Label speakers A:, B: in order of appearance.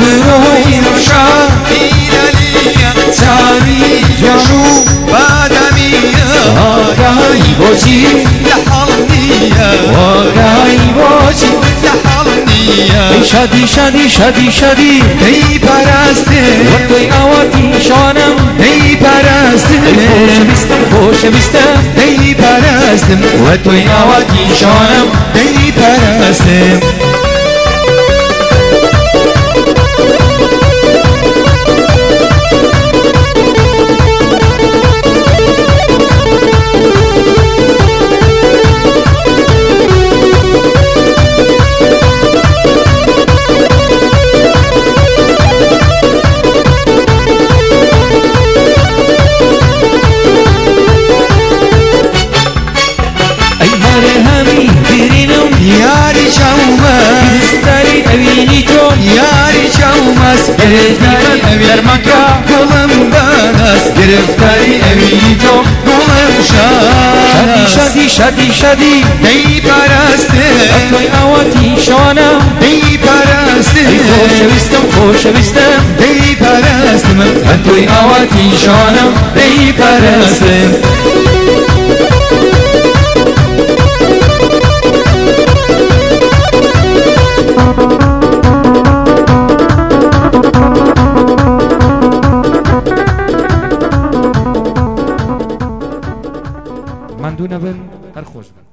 A: برۆی ڕشا
B: هیلالية
A: چاوی جوان و
B: بادمية
A: ئاگای بۆچی
B: لحظنية
A: شادی شادی شادی شادی
B: هي براستي
A: وەتۆی ئاواتی شانم
B: هي براستي
A: خۆشەویستم خۆشەویستم
B: هي براستم
A: وەتۆی ئاواتی شانم
B: هي براستم çalmaz.
A: Gireftari
B: evi dermanka Kolam banas Gireftari evi
A: to
B: Kolam
A: şanas Şadi şadi
B: şadi Dey
A: paraste Atoy awati
B: şona Dey
A: paraste Hoşevistem hoşevistem
B: Dey parastem
A: Atoy awati şona
B: Dey parastem
A: مەندوو نەبن هەر خۆش بن.